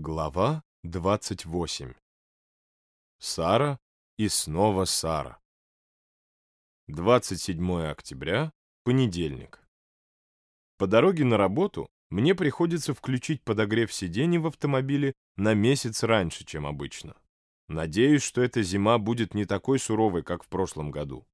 Глава 28 Сара и снова Сара 27 октября, понедельник. По дороге на работу мне приходится включить подогрев сидений в автомобиле на месяц раньше, чем обычно. Надеюсь, что эта зима будет не такой суровой, как в прошлом году.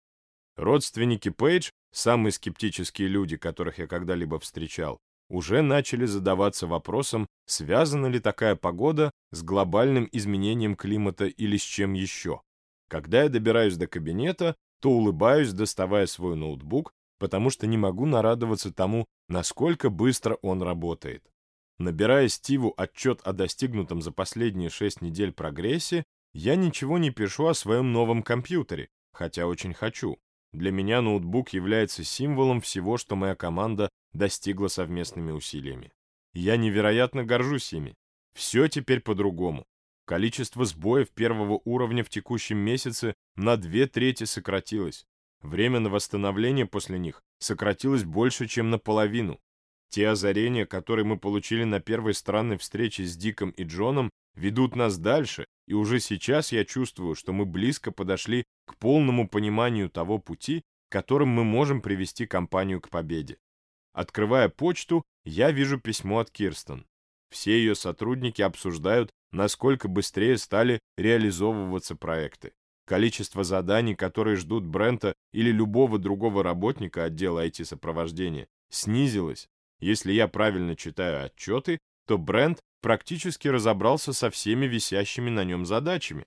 Родственники Пейдж, самые скептические люди, которых я когда-либо встречал, уже начали задаваться вопросом, связана ли такая погода с глобальным изменением климата или с чем еще. Когда я добираюсь до кабинета, то улыбаюсь, доставая свой ноутбук, потому что не могу нарадоваться тому, насколько быстро он работает. Набирая Стиву отчет о достигнутом за последние шесть недель прогрессе, я ничего не пишу о своем новом компьютере, хотя очень хочу. Для меня ноутбук является символом всего, что моя команда достигла совместными усилиями. Я невероятно горжусь ими. Все теперь по-другому. Количество сбоев первого уровня в текущем месяце на две трети сократилось. Время на восстановление после них сократилось больше, чем наполовину. Те озарения, которые мы получили на первой странной встрече с Диком и Джоном, ведут нас дальше, и уже сейчас я чувствую, что мы близко подошли к полному пониманию того пути, которым мы можем привести компанию к победе. Открывая почту, я вижу письмо от Кирстен. Все ее сотрудники обсуждают, насколько быстрее стали реализовываться проекты. Количество заданий, которые ждут Брента или любого другого работника отдела IT-сопровождения, снизилось. Если я правильно читаю отчеты, то Брент практически разобрался со всеми висящими на нем задачами.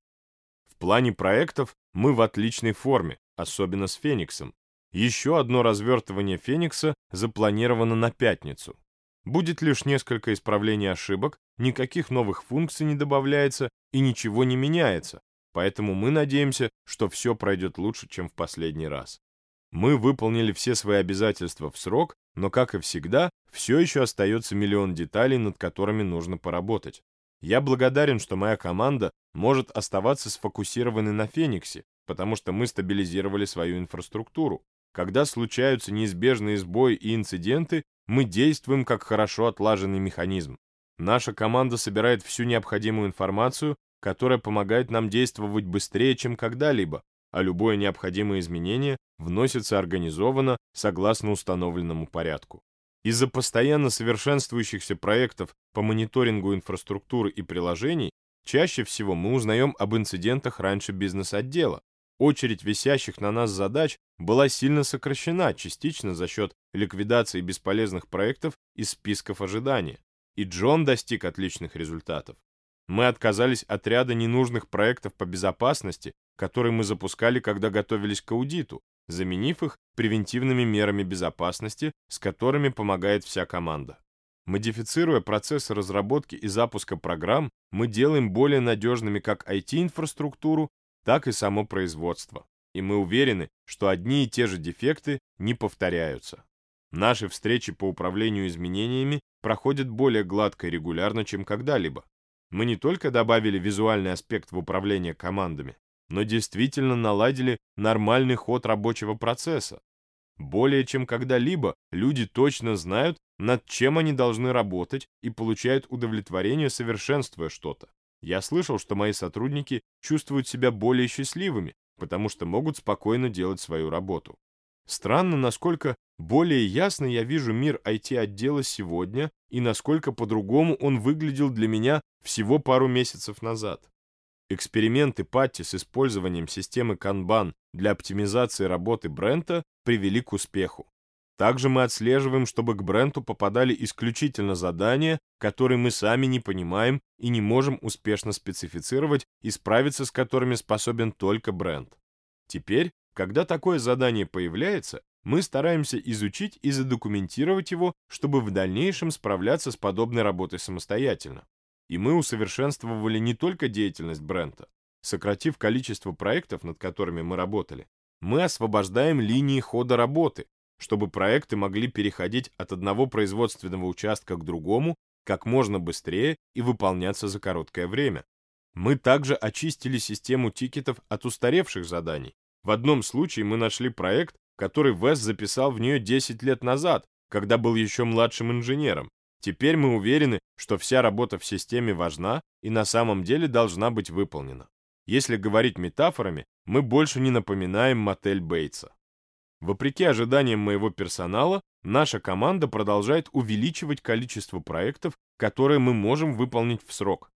В плане проектов мы в отличной форме, особенно с Фениксом. Еще одно развертывание Феникса запланировано на пятницу. Будет лишь несколько исправлений ошибок, никаких новых функций не добавляется и ничего не меняется, поэтому мы надеемся, что все пройдет лучше, чем в последний раз. Мы выполнили все свои обязательства в срок, но, как и всегда, все еще остается миллион деталей, над которыми нужно поработать. Я благодарен, что моя команда может оставаться сфокусированной на Фениксе, потому что мы стабилизировали свою инфраструктуру. Когда случаются неизбежные сбои и инциденты, мы действуем как хорошо отлаженный механизм. Наша команда собирает всю необходимую информацию, которая помогает нам действовать быстрее, чем когда-либо, а любое необходимое изменение вносится организованно согласно установленному порядку. Из-за постоянно совершенствующихся проектов по мониторингу инфраструктуры и приложений чаще всего мы узнаем об инцидентах раньше бизнес-отдела, Очередь висящих на нас задач была сильно сокращена, частично за счет ликвидации бесполезных проектов из списков ожидания. И Джон достиг отличных результатов. Мы отказались от ряда ненужных проектов по безопасности, которые мы запускали, когда готовились к аудиту, заменив их превентивными мерами безопасности, с которыми помогает вся команда. Модифицируя процессы разработки и запуска программ, мы делаем более надежными как IT-инфраструктуру, так и само производство. И мы уверены, что одни и те же дефекты не повторяются. Наши встречи по управлению изменениями проходят более гладко и регулярно, чем когда-либо. Мы не только добавили визуальный аспект в управление командами, но действительно наладили нормальный ход рабочего процесса. Более чем когда-либо люди точно знают, над чем они должны работать и получают удовлетворение, совершенствуя что-то. Я слышал, что мои сотрудники чувствуют себя более счастливыми, потому что могут спокойно делать свою работу. Странно, насколько более ясно я вижу мир IT-отдела сегодня и насколько по-другому он выглядел для меня всего пару месяцев назад. Эксперименты Патти с использованием системы Kanban для оптимизации работы Брента привели к успеху. Также мы отслеживаем, чтобы к бренду попадали исключительно задания, которые мы сами не понимаем и не можем успешно специфицировать и справиться с которыми способен только бренд. Теперь, когда такое задание появляется, мы стараемся изучить и задокументировать его, чтобы в дальнейшем справляться с подобной работой самостоятельно. И мы усовершенствовали не только деятельность бренда. Сократив количество проектов, над которыми мы работали, мы освобождаем линии хода работы, чтобы проекты могли переходить от одного производственного участка к другому как можно быстрее и выполняться за короткое время. Мы также очистили систему тикетов от устаревших заданий. В одном случае мы нашли проект, который Вес записал в нее 10 лет назад, когда был еще младшим инженером. Теперь мы уверены, что вся работа в системе важна и на самом деле должна быть выполнена. Если говорить метафорами, мы больше не напоминаем мотель Бейтса. Вопреки ожиданиям моего персонала, наша команда продолжает увеличивать количество проектов, которые мы можем выполнить в срок.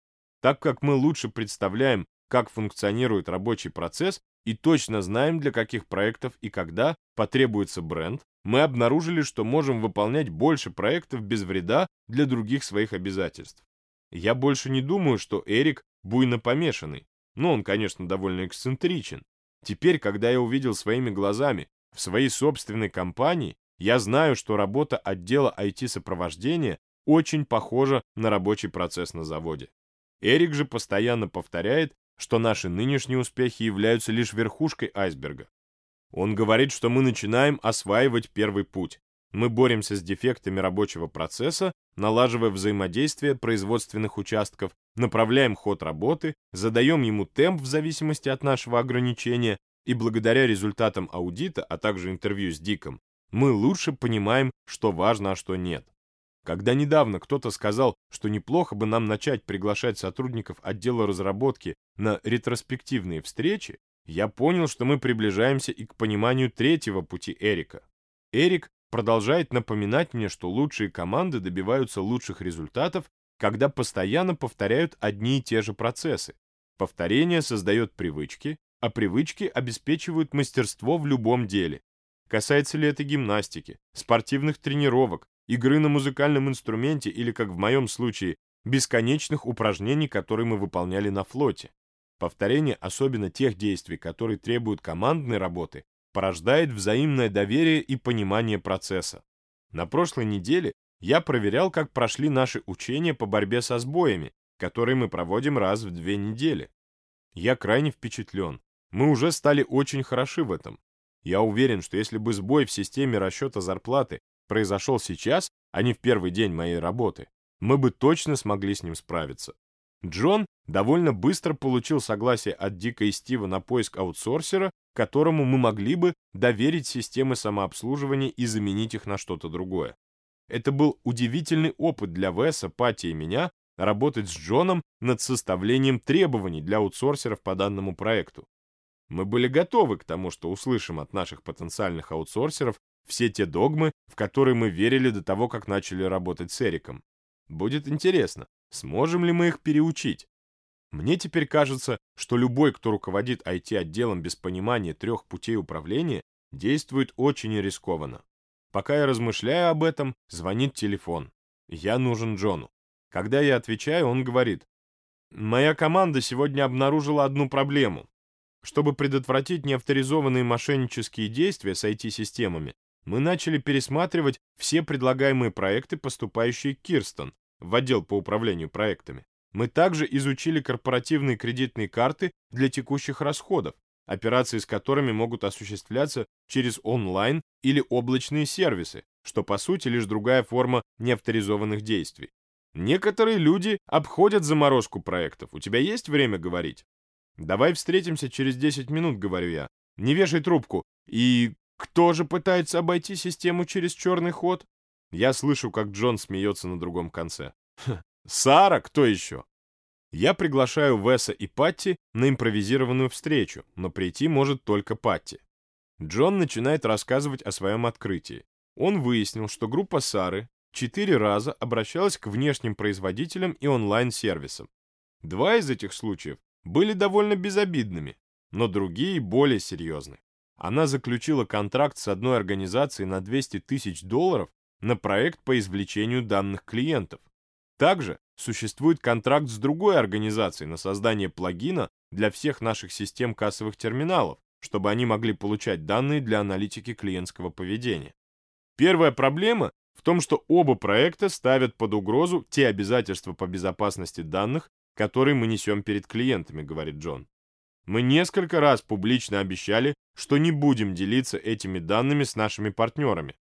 Так как мы лучше представляем, как функционирует рабочий процесс и точно знаем, для каких проектов и когда потребуется бренд, мы обнаружили, что можем выполнять больше проектов без вреда для других своих обязательств. Я больше не думаю, что Эрик буйно помешанный, но он, конечно, довольно эксцентричен. Теперь, когда я увидел своими глазами в своей собственной компании, я знаю, что работа отдела IT-сопровождения очень похожа на рабочий процесс на заводе. Эрик же постоянно повторяет, что наши нынешние успехи являются лишь верхушкой айсберга. Он говорит, что мы начинаем осваивать первый путь. Мы боремся с дефектами рабочего процесса, налаживая взаимодействие производственных участков, направляем ход работы, задаем ему темп в зависимости от нашего ограничения, и благодаря результатам аудита, а также интервью с Диком, мы лучше понимаем, что важно, а что нет. Когда недавно кто-то сказал, что неплохо бы нам начать приглашать сотрудников отдела разработки на ретроспективные встречи, я понял, что мы приближаемся и к пониманию третьего пути Эрика. Эрик продолжает напоминать мне, что лучшие команды добиваются лучших результатов, когда постоянно повторяют одни и те же процессы. Повторение создает привычки, а привычки обеспечивают мастерство в любом деле. Касается ли это гимнастики, спортивных тренировок, игры на музыкальном инструменте или, как в моем случае, бесконечных упражнений, которые мы выполняли на флоте. Повторение особенно тех действий, которые требуют командной работы, порождает взаимное доверие и понимание процесса. На прошлой неделе я проверял, как прошли наши учения по борьбе со сбоями, которые мы проводим раз в две недели. Я крайне впечатлен. Мы уже стали очень хороши в этом. Я уверен, что если бы сбой в системе расчета зарплаты произошел сейчас, а не в первый день моей работы, мы бы точно смогли с ним справиться. Джон довольно быстро получил согласие от Дика и Стива на поиск аутсорсера, которому мы могли бы доверить системы самообслуживания и заменить их на что-то другое. Это был удивительный опыт для Веса, Пати и меня работать с Джоном над составлением требований для аутсорсеров по данному проекту. Мы были готовы к тому, что услышим от наших потенциальных аутсорсеров все те догмы, в которые мы верили до того, как начали работать с Эриком. Будет интересно, сможем ли мы их переучить? Мне теперь кажется, что любой, кто руководит IT-отделом без понимания трех путей управления, действует очень рискованно. Пока я размышляю об этом, звонит телефон. Я нужен Джону. Когда я отвечаю, он говорит, «Моя команда сегодня обнаружила одну проблему. Чтобы предотвратить неавторизованные мошеннические действия с IT-системами, мы начали пересматривать все предлагаемые проекты, поступающие Кирстон, в отдел по управлению проектами. Мы также изучили корпоративные кредитные карты для текущих расходов, операции с которыми могут осуществляться через онлайн или облачные сервисы, что по сути лишь другая форма неавторизованных действий. Некоторые люди обходят заморозку проектов. У тебя есть время говорить? Давай встретимся через 10 минут, говорю я. Не вешай трубку. И кто же пытается обойти систему через черный ход? Я слышу, как Джон смеется на другом конце. Сара, кто еще? Я приглашаю Веса и Патти на импровизированную встречу, но прийти может только Патти. Джон начинает рассказывать о своем открытии. Он выяснил, что группа Сары четыре раза обращалась к внешним производителям и онлайн-сервисам. Два из этих случаев были довольно безобидными, но другие более серьезны она заключила контракт с одной организацией на 200 тысяч долларов на проект по извлечению данных клиентов. Также существует контракт с другой организацией на создание плагина для всех наших систем кассовых терминалов, чтобы они могли получать данные для аналитики клиентского поведения. Первая проблема в том, что оба проекта ставят под угрозу те обязательства по безопасности данных, которые мы несем перед клиентами, говорит Джон. Мы несколько раз публично обещали, что не будем делиться этими данными с нашими партнерами.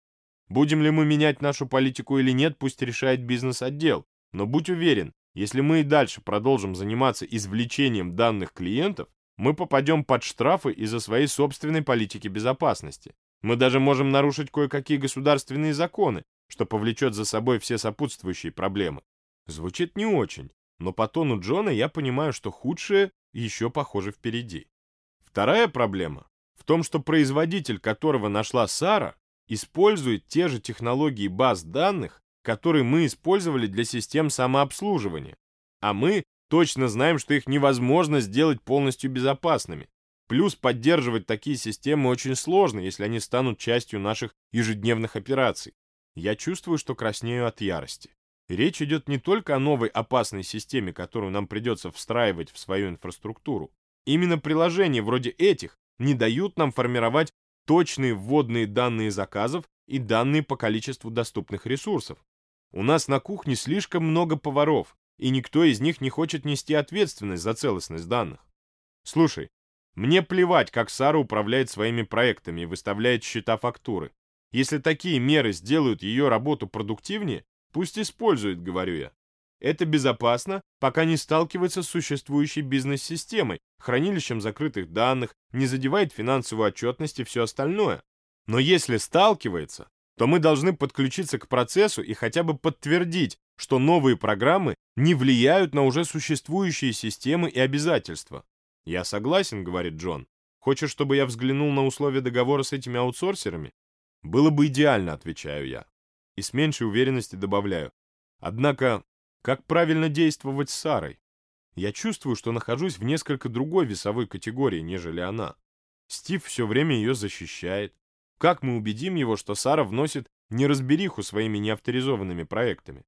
Будем ли мы менять нашу политику или нет, пусть решает бизнес-отдел. Но будь уверен, если мы и дальше продолжим заниматься извлечением данных клиентов, мы попадем под штрафы из-за своей собственной политики безопасности. Мы даже можем нарушить кое-какие государственные законы, что повлечет за собой все сопутствующие проблемы. Звучит не очень, но по тону Джона я понимаю, что худшее еще, похоже, впереди. Вторая проблема в том, что производитель, которого нашла Сара, использует те же технологии баз данных, которые мы использовали для систем самообслуживания. А мы точно знаем, что их невозможно сделать полностью безопасными. Плюс поддерживать такие системы очень сложно, если они станут частью наших ежедневных операций. Я чувствую, что краснею от ярости. Речь идет не только о новой опасной системе, которую нам придется встраивать в свою инфраструктуру. Именно приложения вроде этих не дают нам формировать точные вводные данные заказов и данные по количеству доступных ресурсов. У нас на кухне слишком много поваров, и никто из них не хочет нести ответственность за целостность данных. Слушай, мне плевать, как Сара управляет своими проектами и выставляет счета фактуры. Если такие меры сделают ее работу продуктивнее, пусть использует, говорю я. Это безопасно, пока не сталкивается с существующей бизнес-системой, хранилищем закрытых данных, не задевает финансовую отчетность и все остальное. Но если сталкивается, то мы должны подключиться к процессу и хотя бы подтвердить, что новые программы не влияют на уже существующие системы и обязательства. «Я согласен», — говорит Джон. «Хочешь, чтобы я взглянул на условия договора с этими аутсорсерами?» «Было бы идеально», — отвечаю я. И с меньшей уверенности добавляю. Однако как правильно действовать с Сарой? Я чувствую, что нахожусь в несколько другой весовой категории, нежели она. Стив все время ее защищает. Как мы убедим его, что Сара вносит неразбериху своими неавторизованными проектами?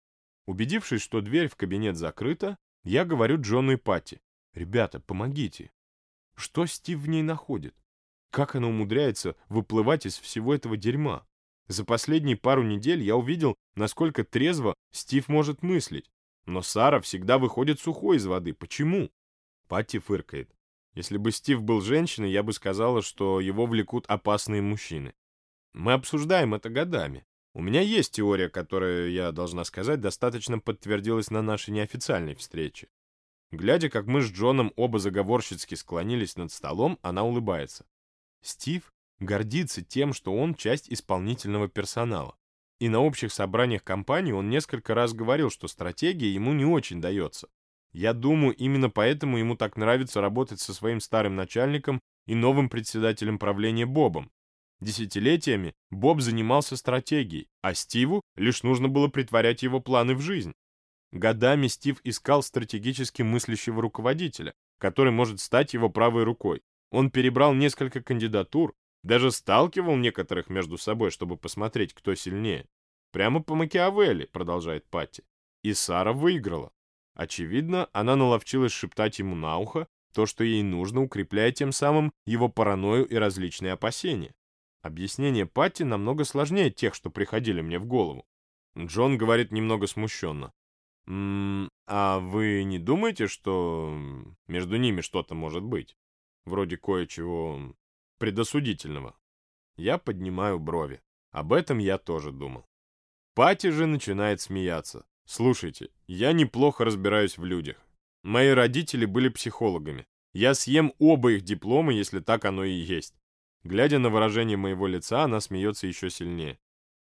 Убедившись, что дверь в кабинет закрыта, я говорю Джону и Патти. «Ребята, помогите. Что Стив в ней находит? Как она умудряется выплывать из всего этого дерьма? За последние пару недель я увидел, насколько трезво Стив может мыслить. Но Сара всегда выходит сухой из воды. Почему? Патти фыркает. Если бы Стив был женщиной, я бы сказала, что его влекут опасные мужчины. Мы обсуждаем это годами. У меня есть теория, которая, я должна сказать, достаточно подтвердилась на нашей неофициальной встрече. Глядя, как мы с Джоном оба заговорщицки склонились над столом, она улыбается. Стив гордится тем, что он часть исполнительного персонала. И на общих собраниях компании он несколько раз говорил, что стратегия ему не очень дается. Я думаю, именно поэтому ему так нравится работать со своим старым начальником и новым председателем правления Бобом. Десятилетиями Боб занимался стратегией, а Стиву лишь нужно было притворять его планы в жизнь. Годами Стив искал стратегически мыслящего руководителя, который может стать его правой рукой. Он перебрал несколько кандидатур, даже сталкивал некоторых между собой, чтобы посмотреть, кто сильнее. Прямо по Макиавелли, продолжает Патти. И Сара выиграла. Очевидно, она наловчилась шептать ему на ухо то, что ей нужно, укрепляя тем самым его паранойю и различные опасения. Объяснение Патти намного сложнее тех, что приходили мне в голову. Джон говорит немного смущенно. «М «А вы не думаете, что между ними что-то может быть? Вроде кое-чего предосудительного. Я поднимаю брови. Об этом я тоже думал. Пати же начинает смеяться. Слушайте, я неплохо разбираюсь в людях. Мои родители были психологами. Я съем оба их диплома, если так оно и есть. Глядя на выражение моего лица, она смеется еще сильнее.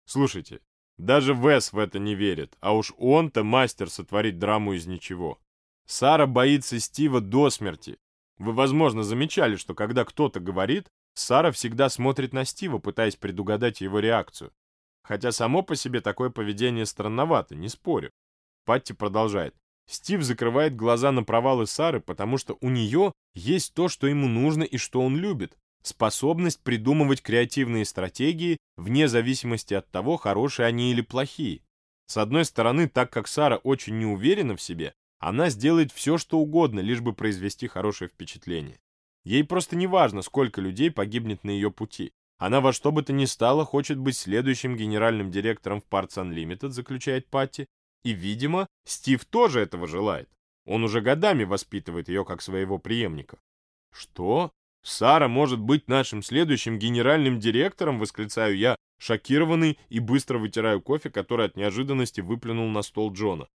Слушайте, даже Вес в это не верит, а уж он-то мастер сотворить драму из ничего. Сара боится Стива до смерти. Вы, возможно, замечали, что когда кто-то говорит, Сара всегда смотрит на Стива, пытаясь предугадать его реакцию. Хотя само по себе такое поведение странновато, не спорю. Патти продолжает. Стив закрывает глаза на провалы Сары, потому что у нее есть то, что ему нужно и что он любит. Способность придумывать креативные стратегии вне зависимости от того, хорошие они или плохие. С одной стороны, так как Сара очень не уверена в себе, она сделает все, что угодно, лишь бы произвести хорошее впечатление. Ей просто не важно, сколько людей погибнет на ее пути. Она во что бы то ни стало хочет быть следующим генеральным директором в Parts Unlimited, заключает Патти. И, видимо, Стив тоже этого желает. Он уже годами воспитывает ее как своего преемника. Что? Сара может быть нашим следующим генеральным директором, восклицаю я, шокированный и быстро вытираю кофе, который от неожиданности выплюнул на стол Джона.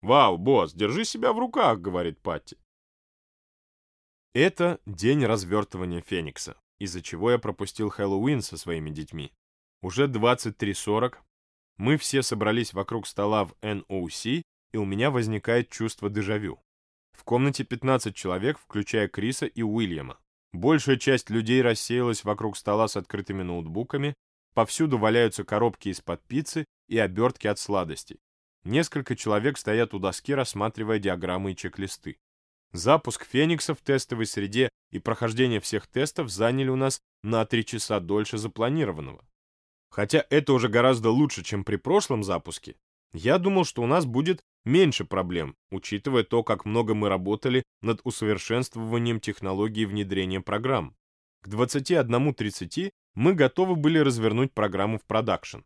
«Вау, босс, держи себя в руках», — говорит Патти. Это день развертывания Феникса, из-за чего я пропустил Хэллоуин со своими детьми. Уже 23.40. Мы все собрались вокруг стола в NOC, и у меня возникает чувство дежавю. В комнате 15 человек, включая Криса и Уильяма. Большая часть людей рассеялась вокруг стола с открытыми ноутбуками, повсюду валяются коробки из-под пиццы и обертки от сладостей. Несколько человек стоят у доски, рассматривая диаграммы и чек-листы. Запуск Феникса в тестовой среде и прохождение всех тестов заняли у нас на 3 часа дольше запланированного. Хотя это уже гораздо лучше, чем при прошлом запуске, я думал, что у нас будет меньше проблем, учитывая то, как много мы работали над усовершенствованием технологии внедрения программ. К 21.30 мы готовы были развернуть программу в продакшн.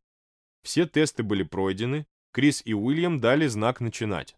Все тесты были пройдены, Крис и Уильям дали знак начинать.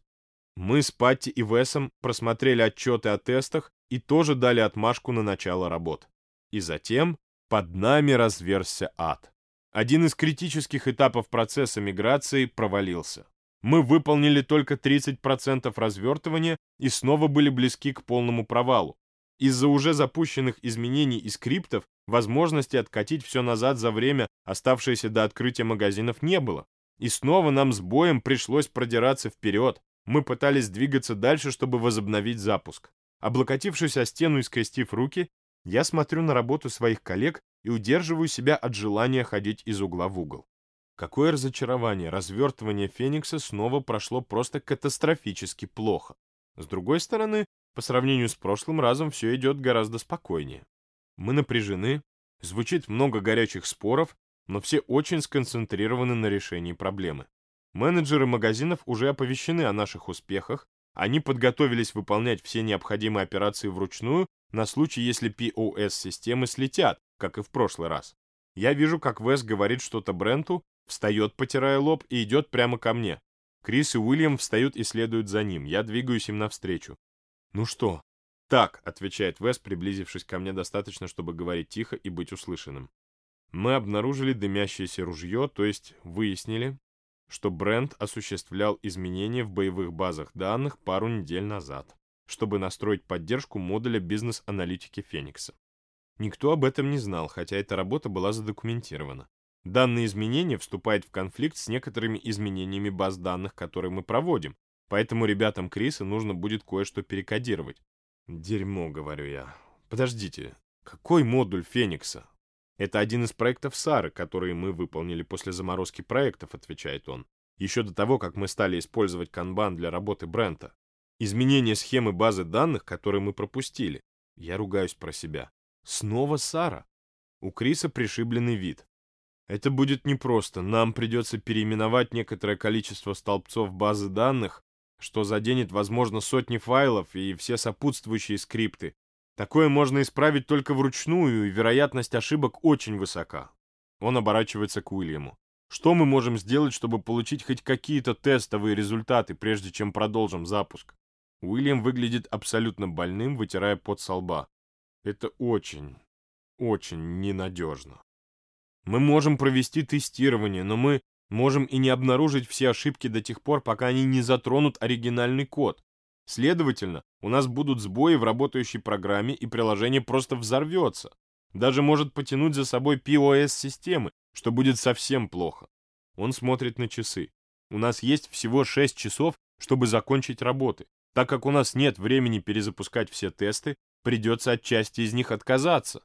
Мы с Патти и Весом просмотрели отчеты о тестах и тоже дали отмашку на начало работ. И затем под нами разверзся ад. Один из критических этапов процесса миграции провалился. Мы выполнили только 30% развертывания и снова были близки к полному провалу. Из-за уже запущенных изменений и скриптов возможности откатить все назад за время, оставшееся до открытия магазинов, не было. И снова нам с боем пришлось продираться вперед. Мы пытались двигаться дальше, чтобы возобновить запуск. Облокотившись о стену и скрестив руки, я смотрю на работу своих коллег и удерживаю себя от желания ходить из угла в угол. Какое разочарование, развертывание Феникса снова прошло просто катастрофически плохо. С другой стороны, по сравнению с прошлым разом все идет гораздо спокойнее. Мы напряжены, звучит много горячих споров, но все очень сконцентрированы на решении проблемы. Менеджеры магазинов уже оповещены о наших успехах, они подготовились выполнять все необходимые операции вручную на случай, если POS-системы слетят, как и в прошлый раз. Я вижу, как Вес говорит что-то Бренту, встает, потирая лоб, и идет прямо ко мне. Крис и Уильям встают и следуют за ним. Я двигаюсь им навстречу. «Ну что?» «Так», — отвечает Вес, приблизившись ко мне достаточно, чтобы говорить тихо и быть услышанным. Мы обнаружили дымящееся ружье, то есть выяснили, что Брент осуществлял изменения в боевых базах данных пару недель назад, чтобы настроить поддержку модуля бизнес-аналитики Феникса. Никто об этом не знал, хотя эта работа была задокументирована. Данные изменения вступают в конфликт с некоторыми изменениями баз данных, которые мы проводим, поэтому ребятам Криса нужно будет кое-что перекодировать. Дерьмо, говорю я. Подождите, какой модуль Феникса? Это один из проектов Сары, которые мы выполнили после заморозки проектов, отвечает он. Еще до того, как мы стали использовать канбан для работы Брента. Изменение схемы базы данных, которые мы пропустили. Я ругаюсь про себя. Снова Сара. У Криса пришибленный вид. Это будет непросто. Нам придется переименовать некоторое количество столбцов базы данных, что заденет, возможно, сотни файлов и все сопутствующие скрипты. Такое можно исправить только вручную, и вероятность ошибок очень высока. Он оборачивается к Уильяму. Что мы можем сделать, чтобы получить хоть какие-то тестовые результаты, прежде чем продолжим запуск? Уильям выглядит абсолютно больным, вытирая пот со лба. Это очень, очень ненадежно. Мы можем провести тестирование, но мы можем и не обнаружить все ошибки до тех пор, пока они не затронут оригинальный код. Следовательно, у нас будут сбои в работающей программе, и приложение просто взорвется. Даже может потянуть за собой POS-системы, что будет совсем плохо. Он смотрит на часы. У нас есть всего 6 часов, чтобы закончить работы. Так как у нас нет времени перезапускать все тесты, придется от части из них отказаться.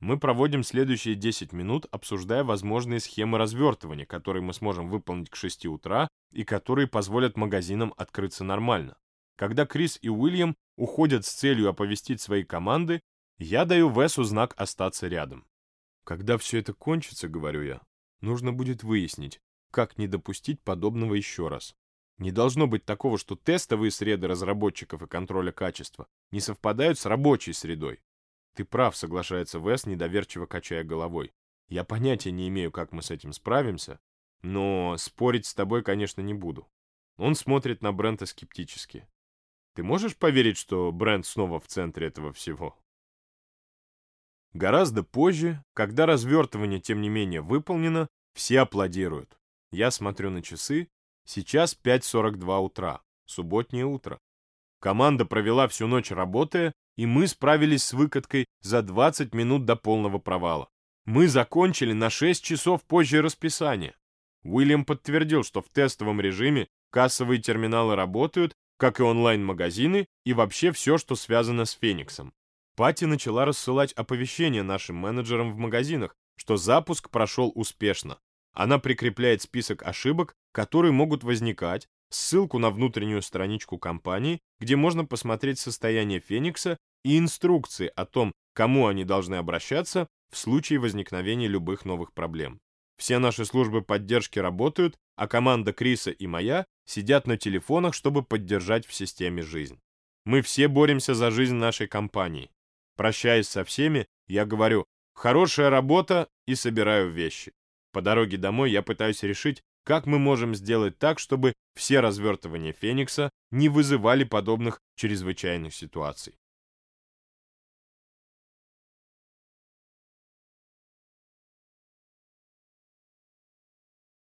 Мы проводим следующие 10 минут, обсуждая возможные схемы развертывания, которые мы сможем выполнить к 6 утра и которые позволят магазинам открыться нормально. Когда Крис и Уильям уходят с целью оповестить свои команды, я даю Весу знак остаться рядом. Когда все это кончится, говорю я, нужно будет выяснить, как не допустить подобного еще раз. Не должно быть такого, что тестовые среды разработчиков и контроля качества не совпадают с рабочей средой. Ты прав, соглашается Вес, недоверчиво качая головой. Я понятия не имею, как мы с этим справимся, но спорить с тобой, конечно, не буду. Он смотрит на Брента скептически. Ты можешь поверить, что Брент снова в центре этого всего? Гораздо позже, когда развертывание, тем не менее, выполнено, все аплодируют. Я смотрю на часы Сейчас 5.42 утра, субботнее утро. Команда провела всю ночь работая, и мы справились с выкаткой за 20 минут до полного провала. Мы закончили на 6 часов позже расписания. Уильям подтвердил, что в тестовом режиме кассовые терминалы работают, как и онлайн-магазины и вообще все, что связано с Фениксом. Пати начала рассылать оповещения нашим менеджерам в магазинах, что запуск прошел успешно. Она прикрепляет список ошибок, которые могут возникать, ссылку на внутреннюю страничку компании, где можно посмотреть состояние Феникса и инструкции о том, кому они должны обращаться в случае возникновения любых новых проблем. Все наши службы поддержки работают, а команда Криса и моя сидят на телефонах, чтобы поддержать в системе жизнь. Мы все боремся за жизнь нашей компании. Прощаясь со всеми, я говорю «хорошая работа» и собираю вещи. По дороге домой я пытаюсь решить, как мы можем сделать так, чтобы все развертывания Феникса не вызывали подобных чрезвычайных ситуаций.